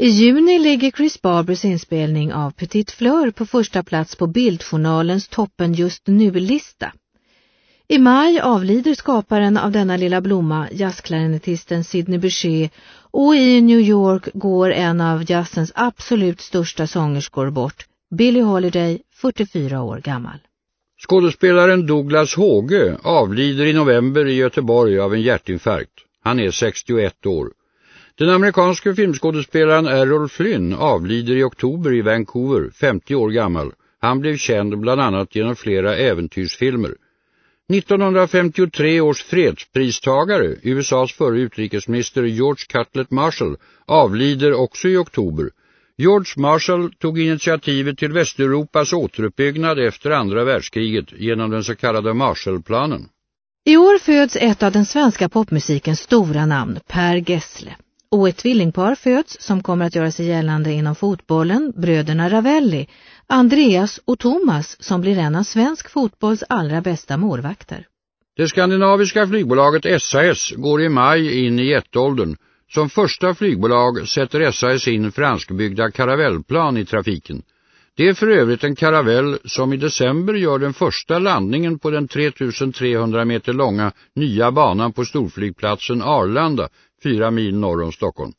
I juni ligger Chris Barbers inspelning av Petit Fleur på första plats på Bildjournalens toppen just nu-lista. I maj avlider skaparen av denna lilla blomma, jazzklarinettisten Sidney Bechet och i New York går en av jazzens absolut största sångerskor bort, Billie Holiday, 44 år gammal. Skådespelaren Douglas Håge avlider i november i Göteborg av en hjärtinfarkt. Han är 61 år. Den amerikanske filmskådespelaren Errol Flynn avlider i oktober i Vancouver, 50 år gammal. Han blev känd bland annat genom flera äventyrsfilmer. 1953 års fredspristagare, USAs förre utrikesminister George Cutlet Marshall, avlider också i oktober. George Marshall tog initiativet till Västeuropas återuppbyggnad efter andra världskriget genom den så kallade Marshallplanen. I år föds ett av den svenska popmusikens stora namn, Per Gessle. Och ett tvillingpar föds som kommer att göra sig gällande inom fotbollen, bröderna Ravelli, Andreas och Thomas som blir en av svensk fotbolls allra bästa målvakter. Det skandinaviska flygbolaget SAS går i maj in i jätteåldern. Som första flygbolag sätter SAS in franskbyggda karavellplan i trafiken. Det är för övrigt en karavell som i december gör den första landningen på den 3300 meter långa nya banan på storflygplatsen Arlanda, fyra mil norr om Stockholm.